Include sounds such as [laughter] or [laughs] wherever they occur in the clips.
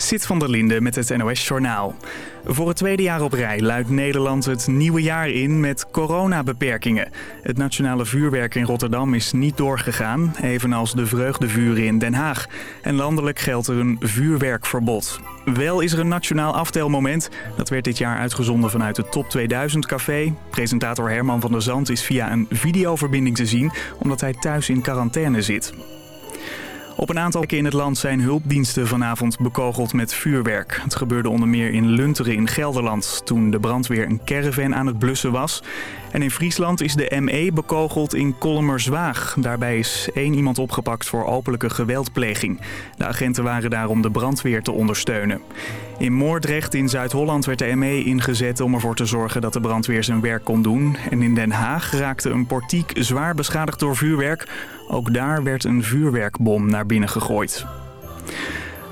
Zit van der Linde met het NOS Journaal. Voor het tweede jaar op rij luidt Nederland het nieuwe jaar in met coronabeperkingen. Het nationale vuurwerk in Rotterdam is niet doorgegaan, evenals de vreugdevuren in Den Haag. En landelijk geldt er een vuurwerkverbod. Wel is er een nationaal aftelmoment. Dat werd dit jaar uitgezonden vanuit het Top 2000 café. Presentator Herman van der Zand is via een videoverbinding te zien... omdat hij thuis in quarantaine zit. Op een aantal plekken in het land zijn hulpdiensten vanavond bekogeld met vuurwerk. Het gebeurde onder meer in Lunteren in Gelderland... toen de brandweer een caravan aan het blussen was. En in Friesland is de ME bekogeld in Kollemerzwaag. Daarbij is één iemand opgepakt voor openlijke geweldpleging. De agenten waren daar om de brandweer te ondersteunen. In Moordrecht in Zuid-Holland werd de ME ingezet om ervoor te zorgen dat de brandweer zijn werk kon doen. En in Den Haag raakte een portiek zwaar beschadigd door vuurwerk. Ook daar werd een vuurwerkbom naar binnen gegooid.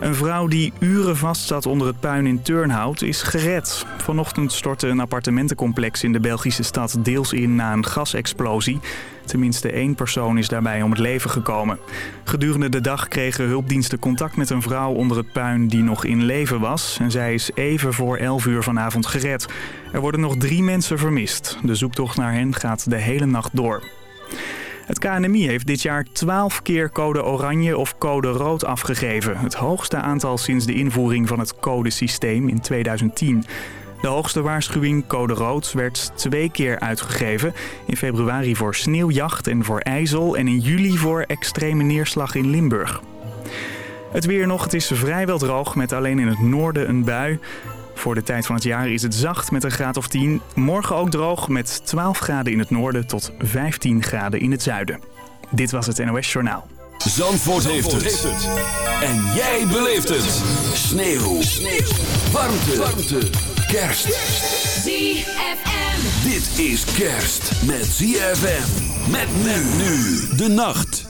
Een vrouw die uren vast zat onder het puin in Turnhout is gered. Vanochtend stortte een appartementencomplex in de Belgische stad deels in na een gasexplosie. Tenminste één persoon is daarbij om het leven gekomen. Gedurende de dag kregen hulpdiensten contact met een vrouw onder het puin die nog in leven was. En zij is even voor 11 uur vanavond gered. Er worden nog drie mensen vermist. De zoektocht naar hen gaat de hele nacht door. Het KNMI heeft dit jaar 12 keer code oranje of code rood afgegeven. Het hoogste aantal sinds de invoering van het codesysteem in 2010. De hoogste waarschuwing, code rood, werd twee keer uitgegeven. In februari voor sneeuwjacht en voor ijzel en in juli voor extreme neerslag in Limburg. Het weer nog, het is vrijwel droog met alleen in het noorden een bui. Voor de tijd van het jaar is het zacht met een graad of 10. Morgen ook droog met 12 graden in het noorden tot 15 graden in het zuiden. Dit was het NOS Journaal. Zandvoort, heeft, het. En jij beleeft het. Sneeuw. Sneeuw. Warmte. Warmte. Kerst. ZFM. Dit is kerst met ZFM. Met men nu. De nacht.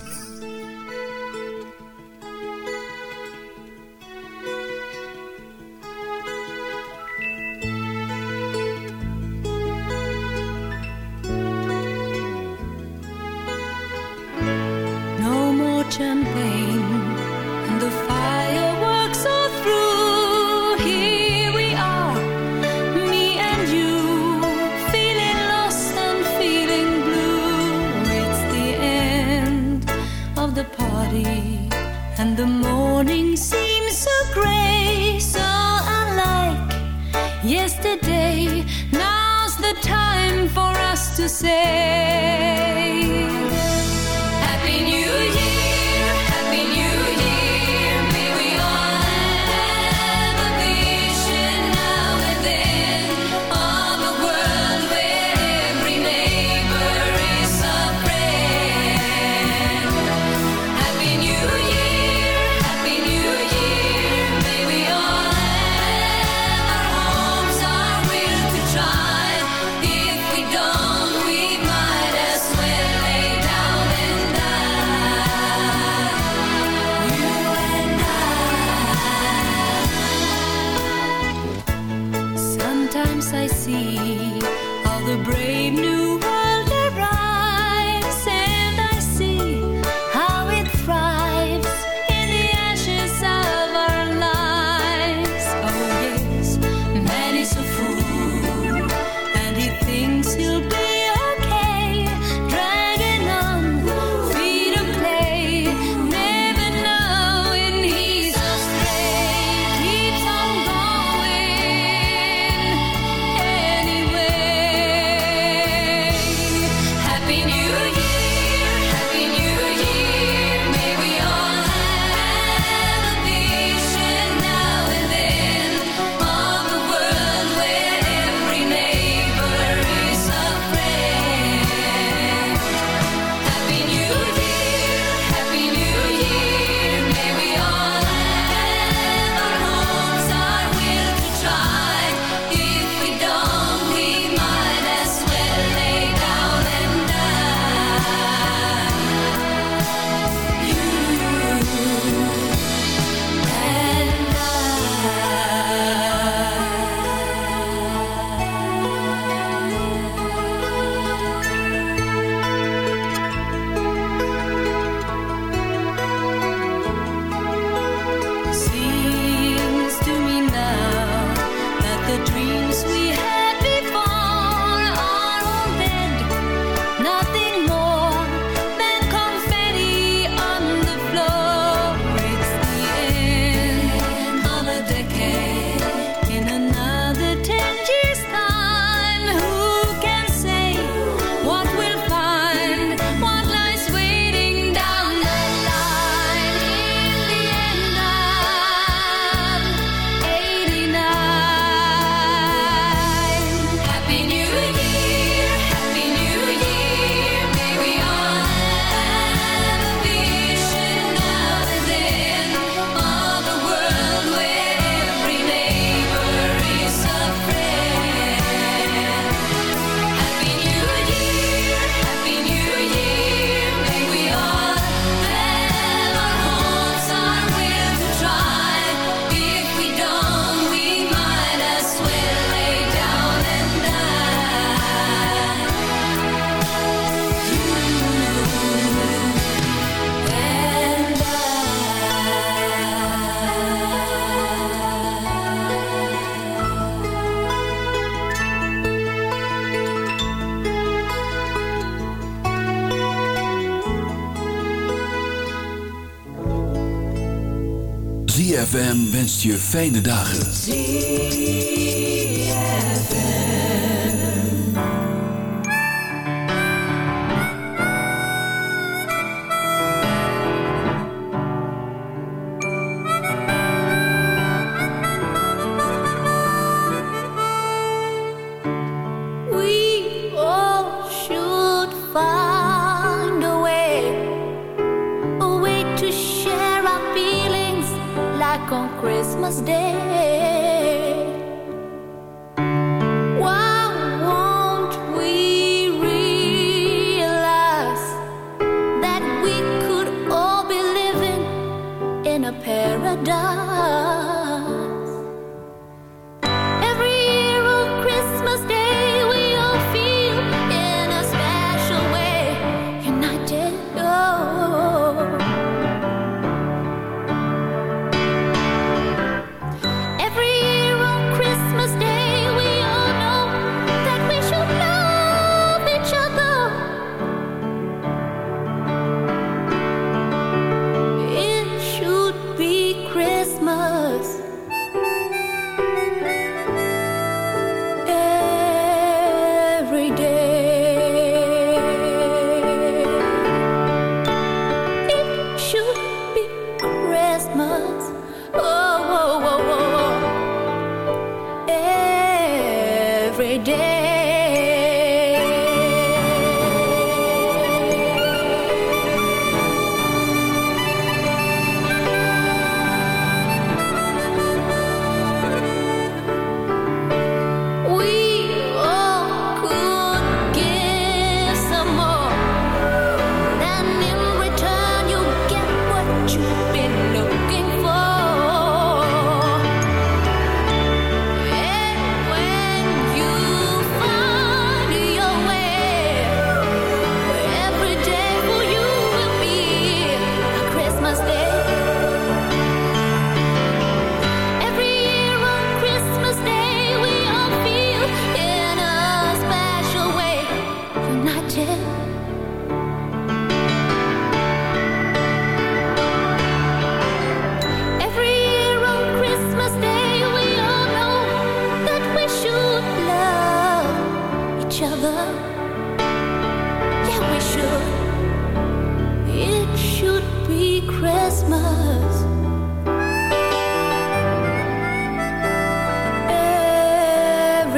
je fijne dagen.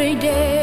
every day.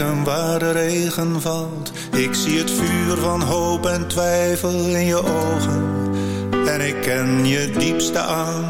plekken waar de regen valt. Ik zie het vuur van hoop en twijfel in je ogen. En ik ken je diepste angst.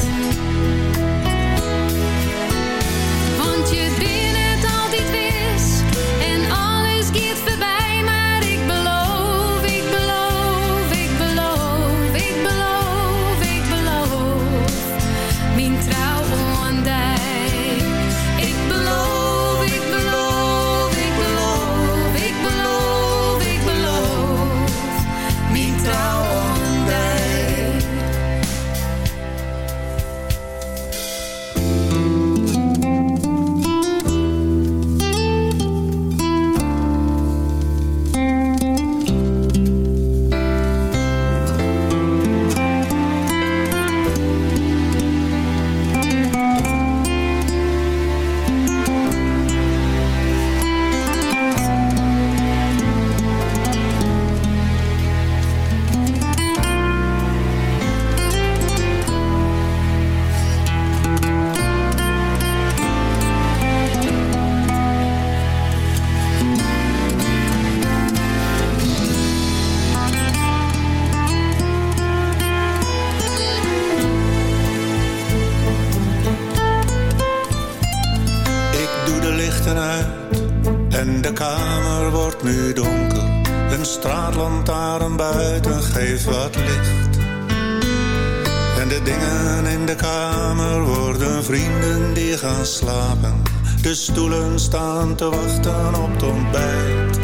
de kamer worden vrienden die gaan slapen. De stoelen staan te wachten op het ontbijt.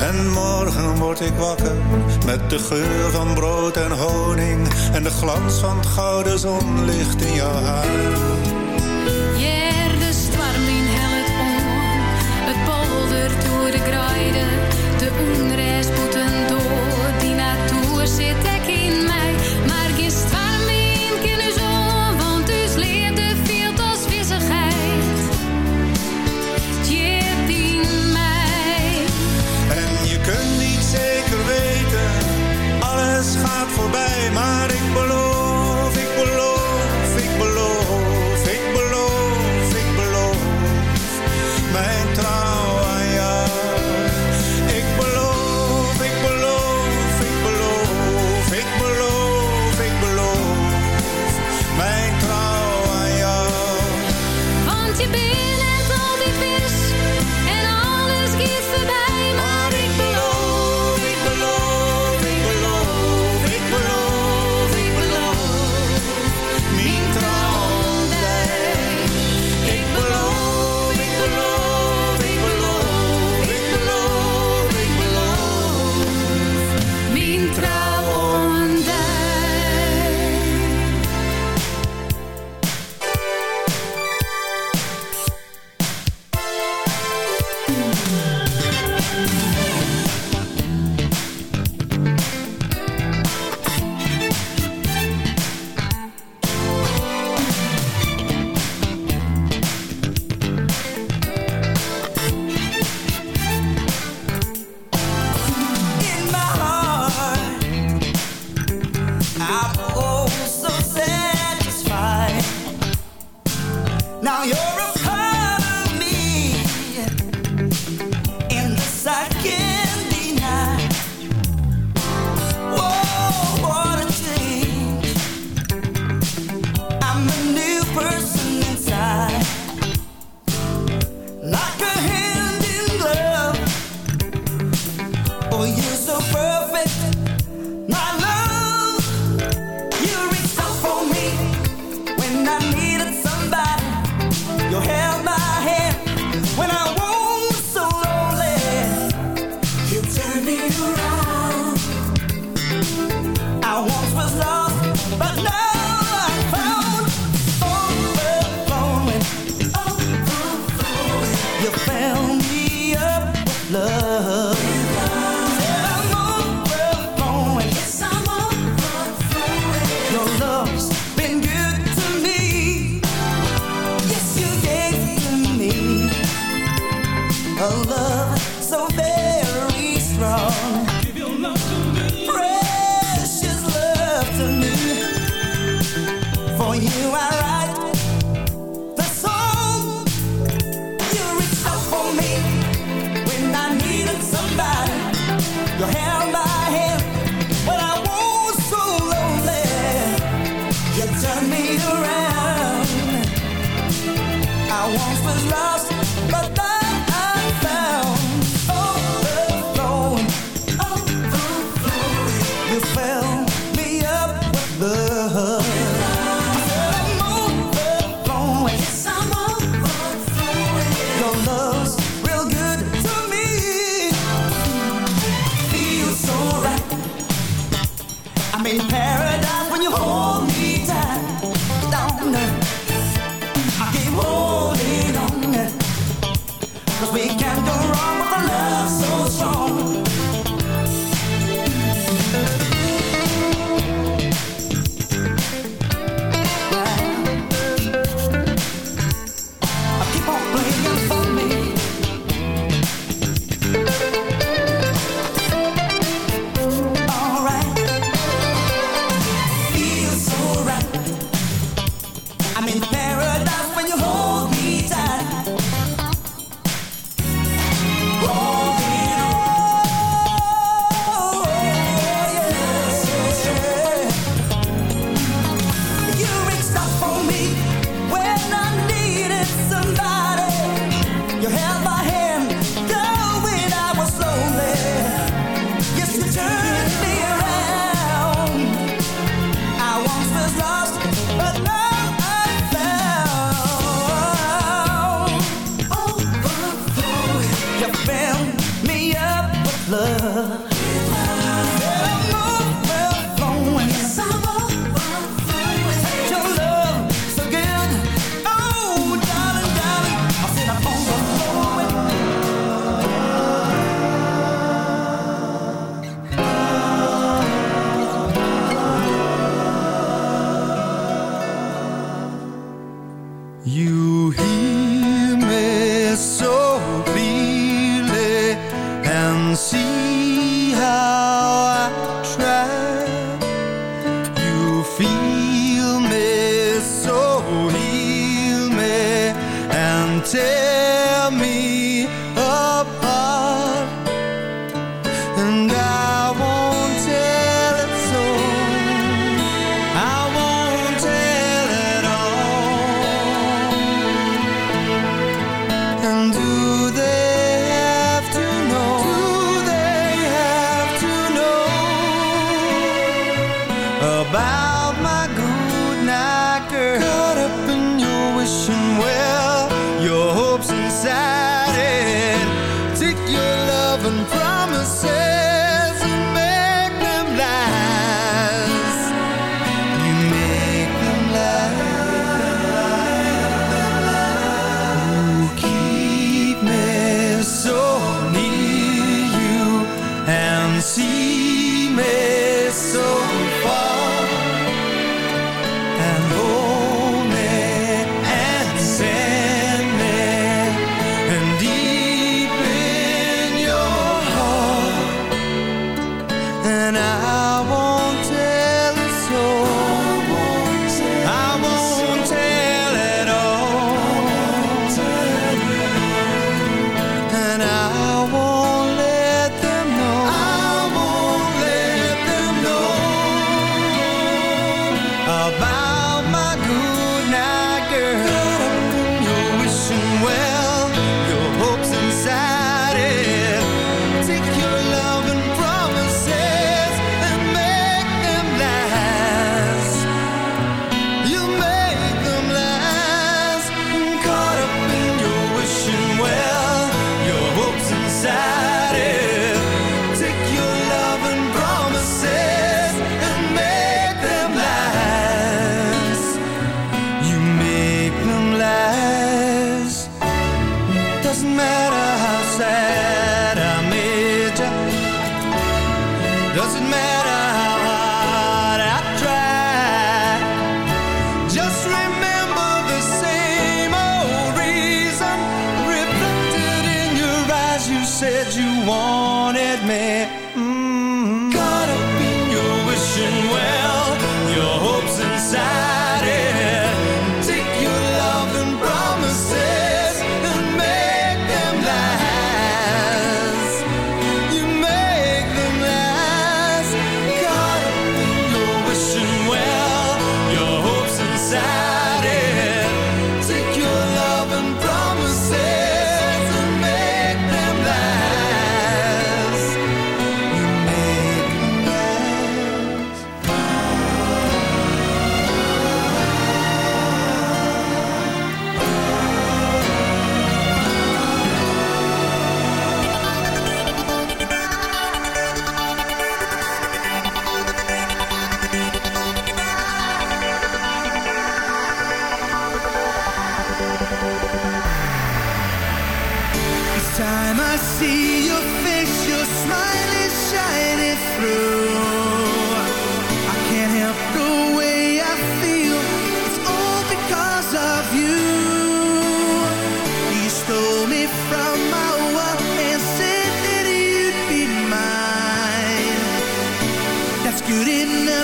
En morgen word ik wakker met de geur van brood en honing. En de glans van het gouden zonlicht in jouw haar. de graiden, de onrecht.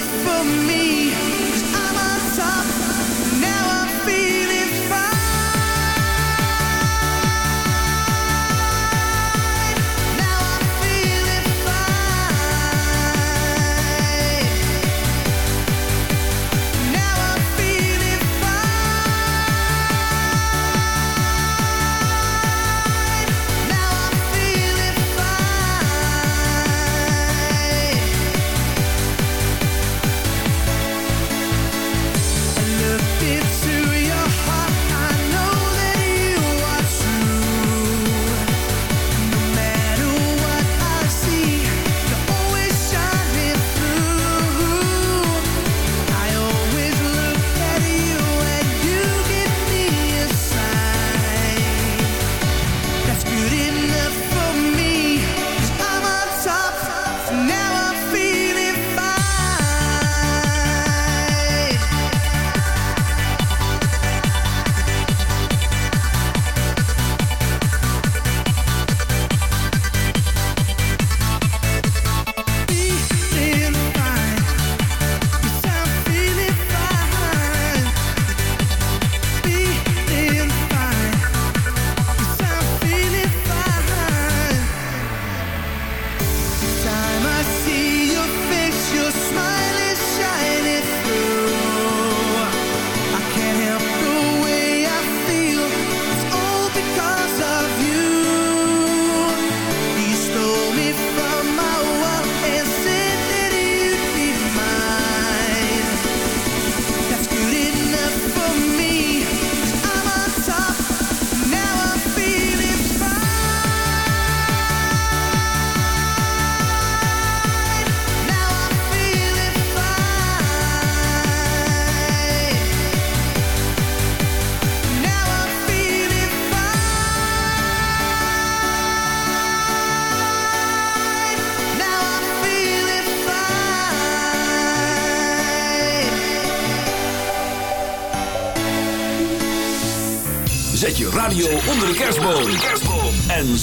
For me.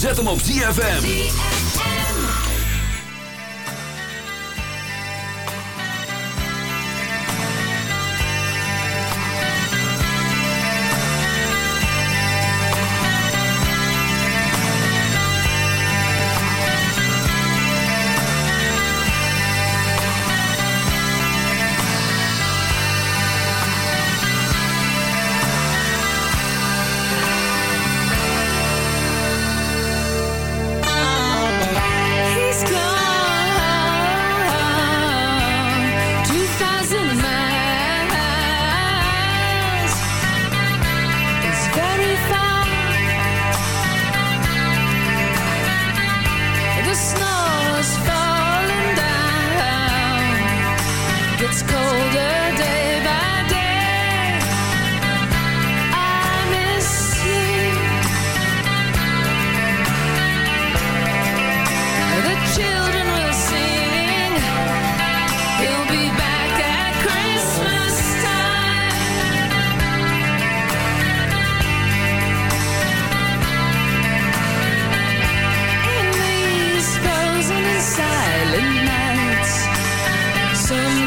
Zet hem op ZFM.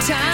time.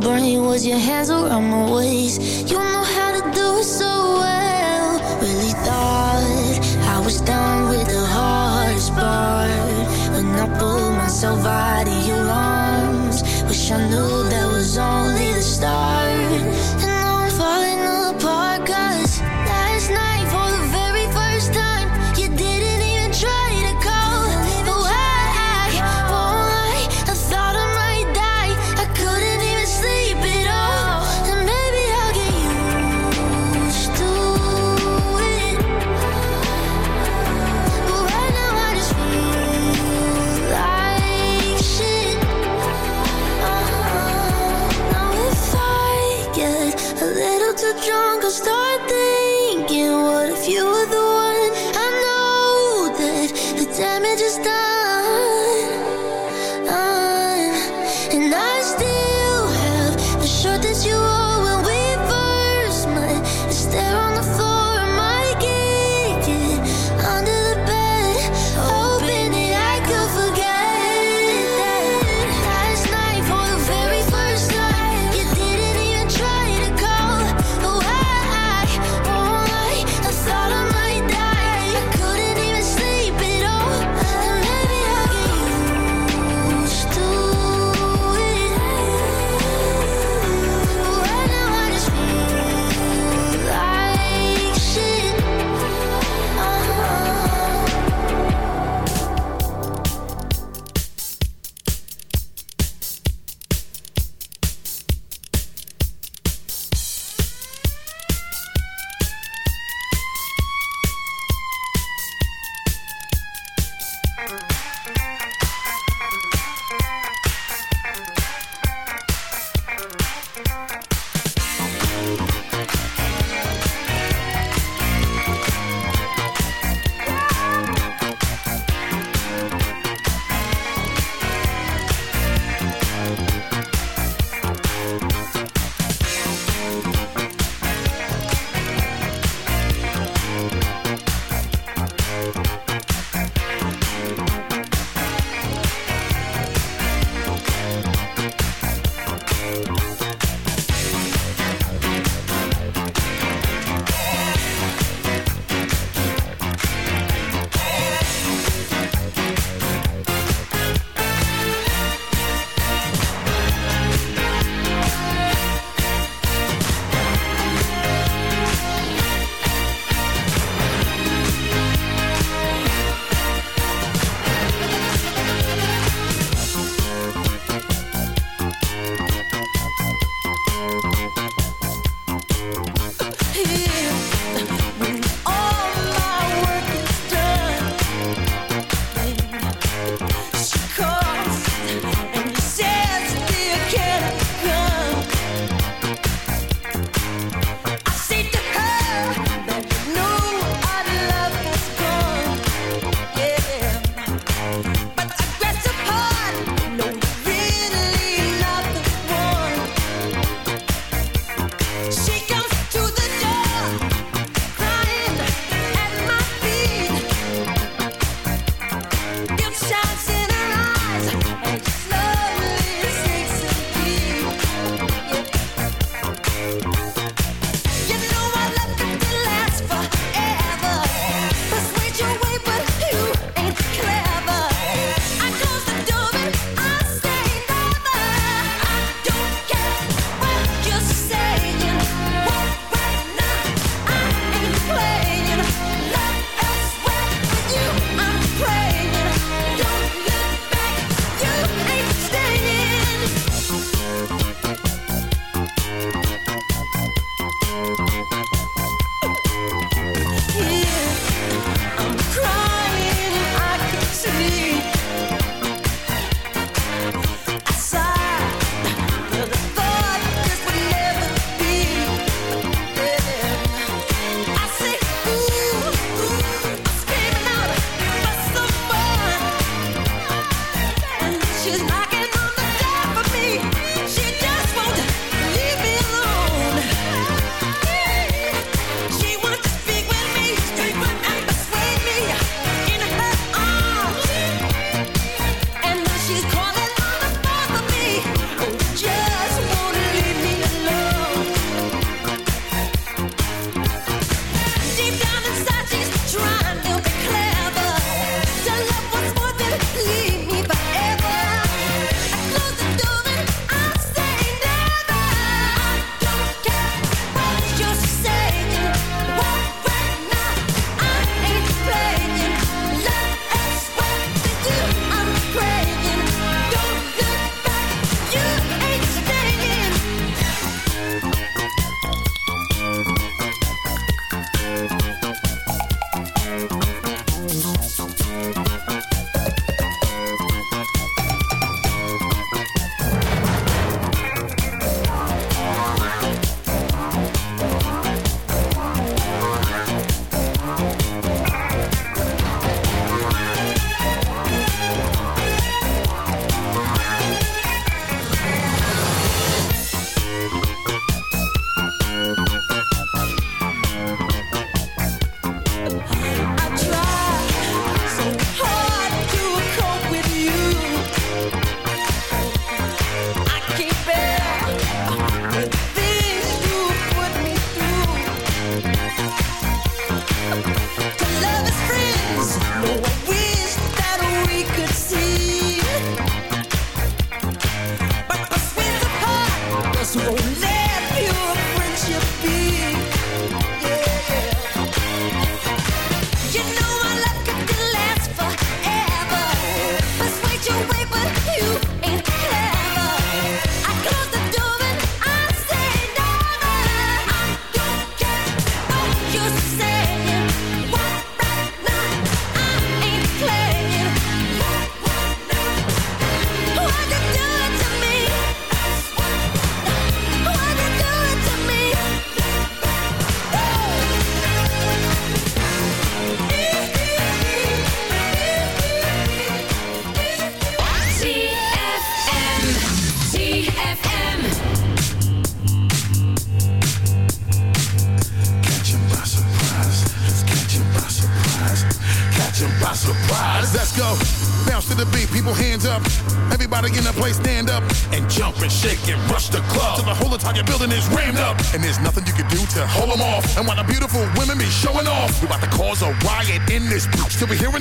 Brain was your hands around my waist. You know how to do it so well. Really thought I was done with the hardest part. When I pulled myself out of your arms, wish I knew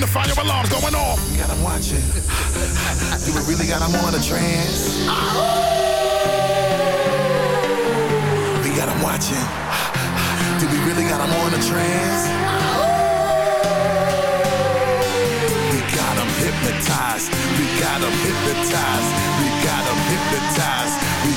the fire alarms going off. We got them watching. We really got them on a trance? We got them watching. Do we really got them on a trance? We got them hypnotized. We got them hypnotized. We got them hypnotized.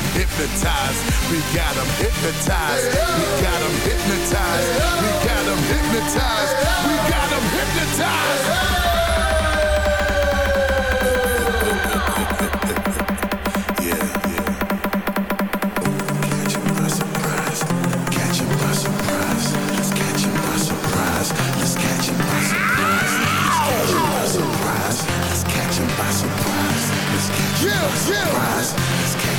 Them hypnotized. We got them hypnotized. We got them hypnotized. We got them hypnotized. We got them hypnotized. [laughs] Yeah, yeah. By surprise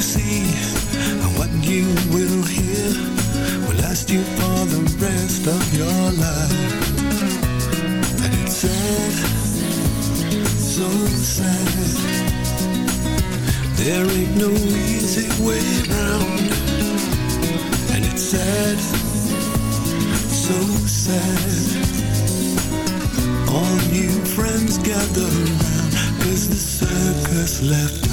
See and what you will hear will last you for the rest of your life. And it's sad, so sad. There ain't no easy way round. And it's sad, so sad. All new friends gather round, cause the circus left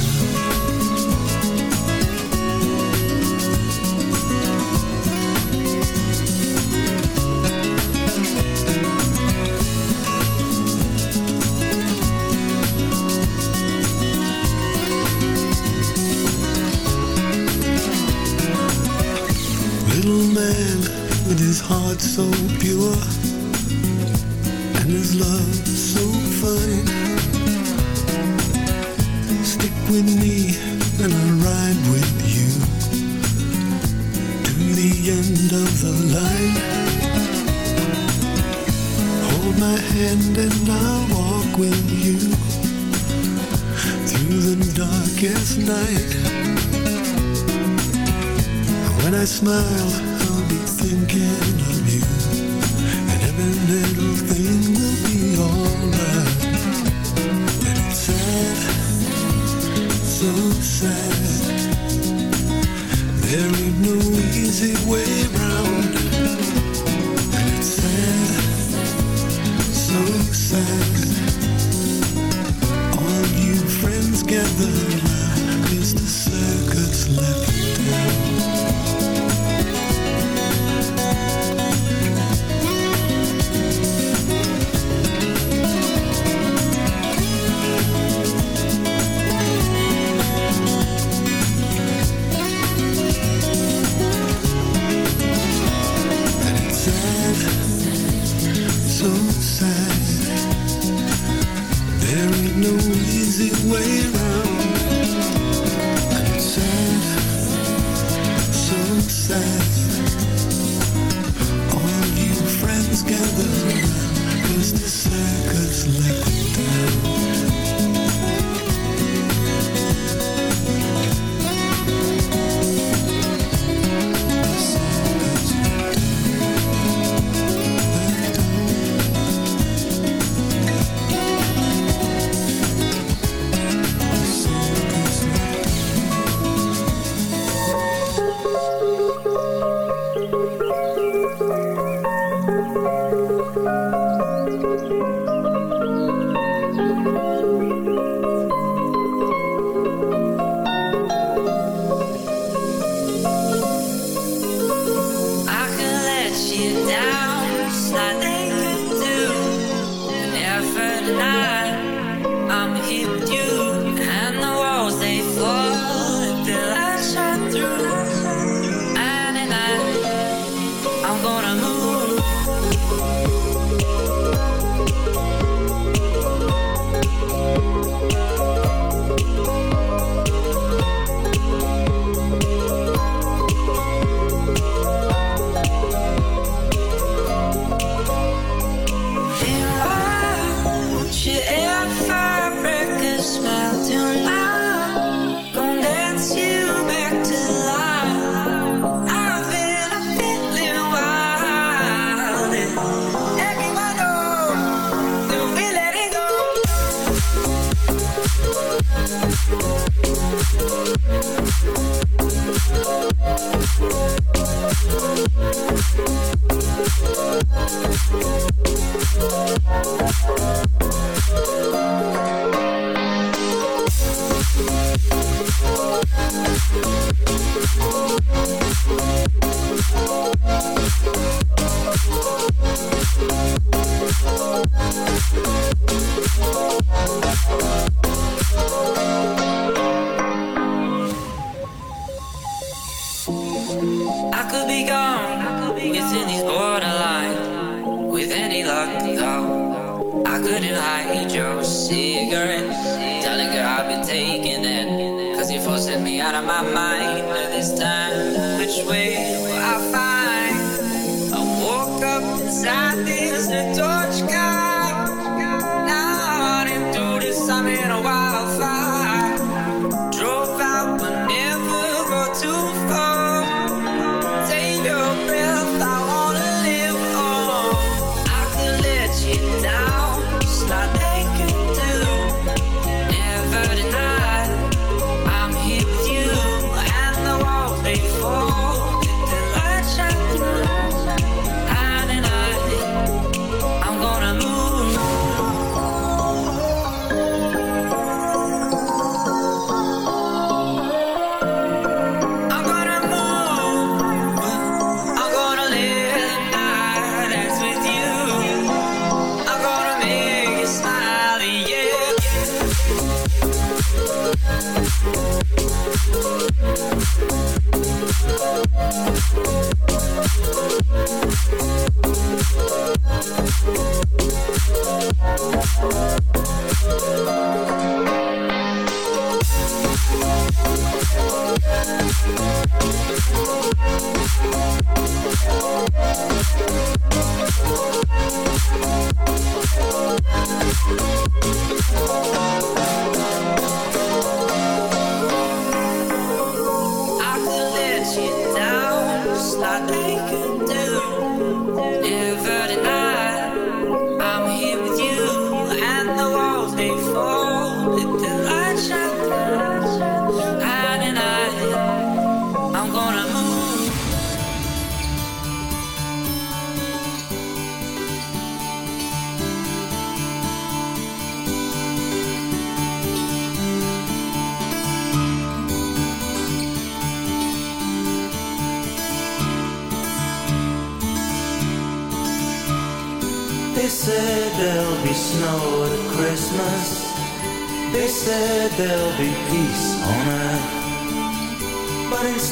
through.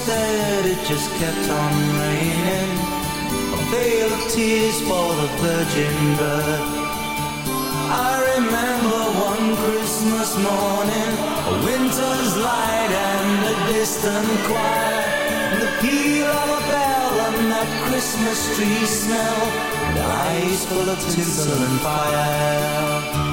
Instead it just kept on raining. A veil of tears for the virgin birth. I remember one Christmas morning, a winter's light and a distant choir. And the peal of a bell and that Christmas tree smell. And eyes full of tinsel and fire.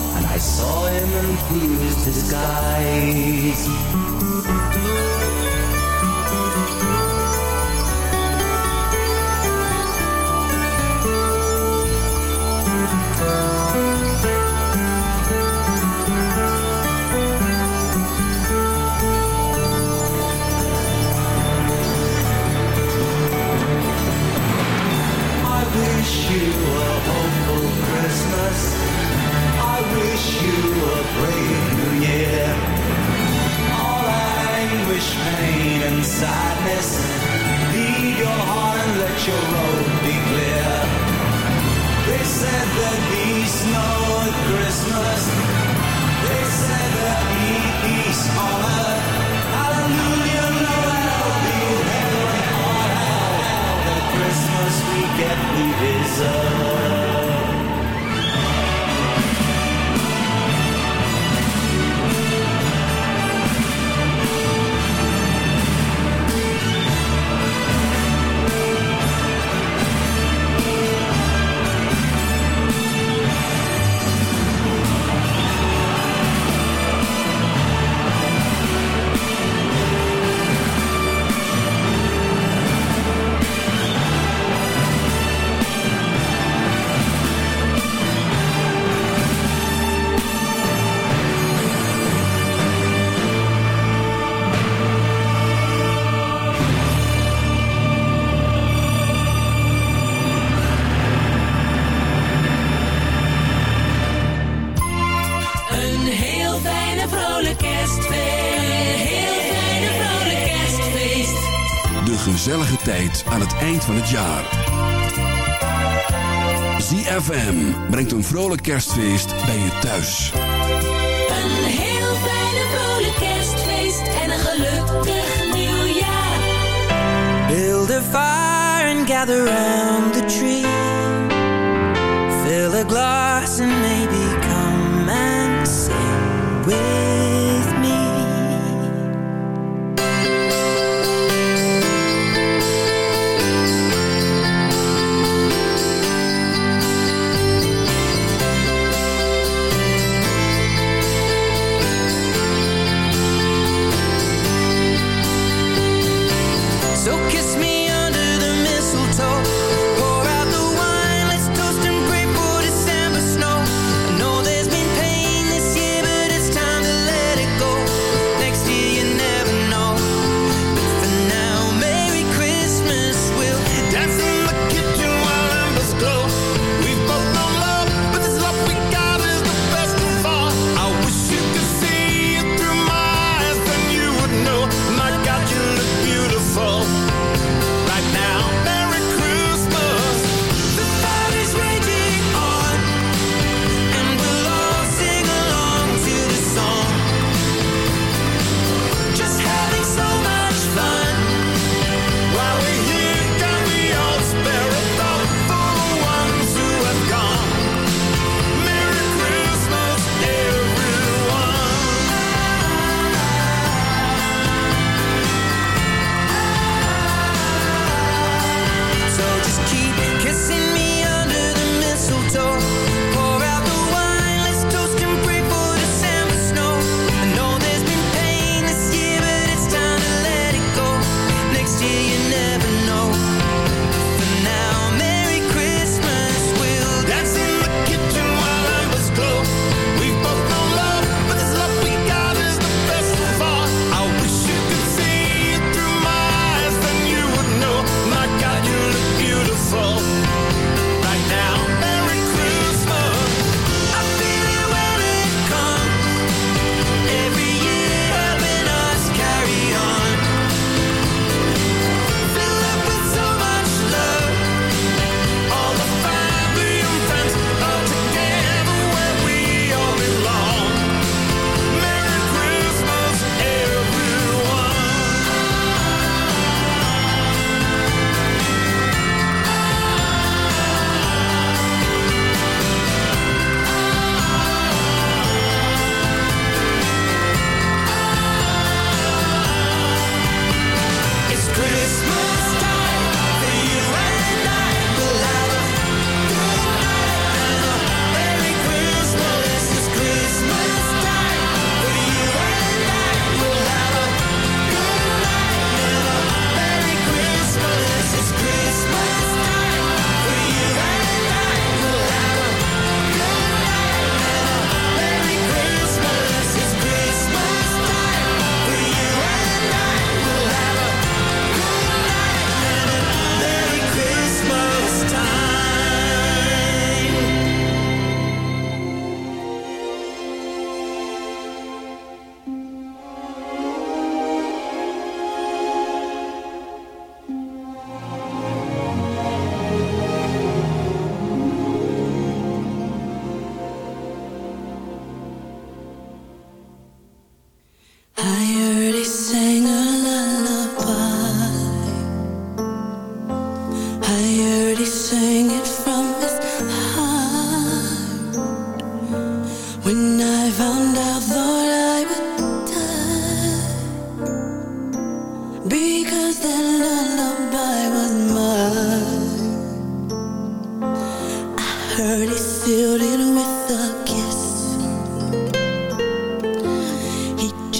Saw him and through his disguise. Wish you a brave new year. All anguish, pain, and sadness. Lead your heart and let your road be clear. They said there'd be snow at Christmas. They said there'd be peace on earth. Hallelujah, Noel, be heaven on hell. The Christmas we get we deserve. Tijd aan het eind van het jaar. ZFM brengt een vrolijk kerstfeest bij je thuis. Een heel fijne vrolijk kerstfeest. En een gelukkig nieuwjaar. Build a fire and gather round the tree. Fill a glass and maybe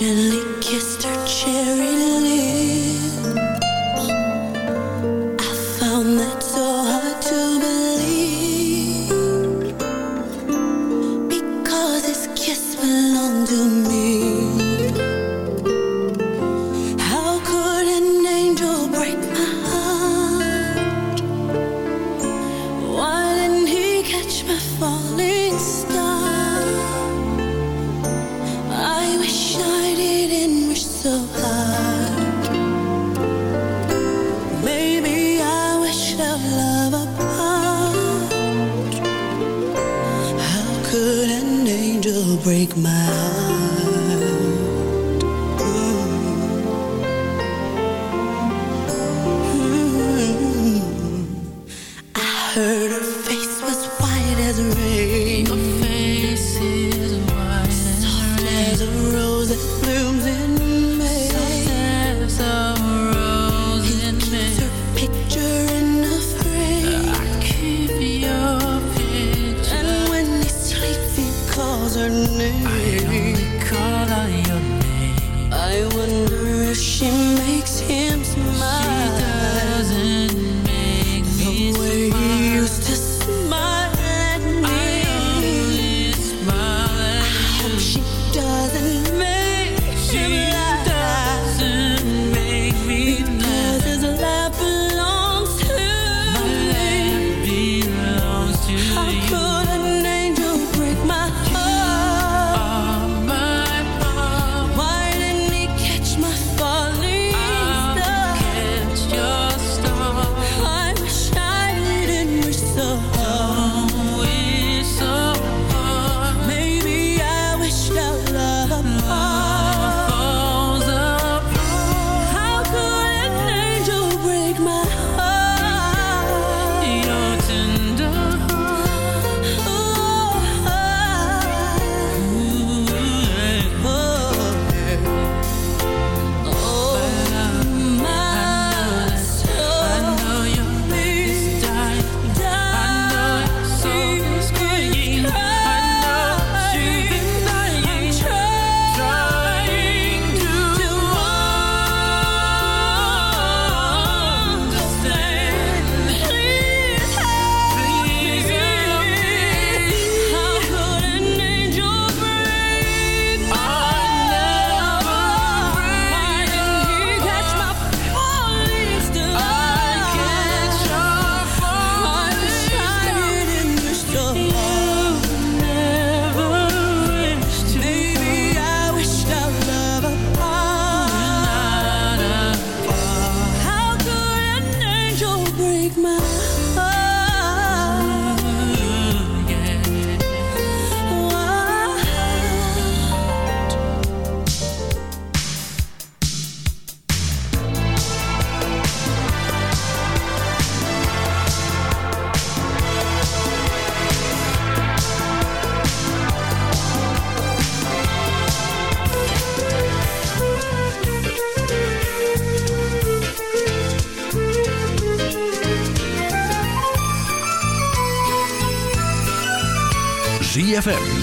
远离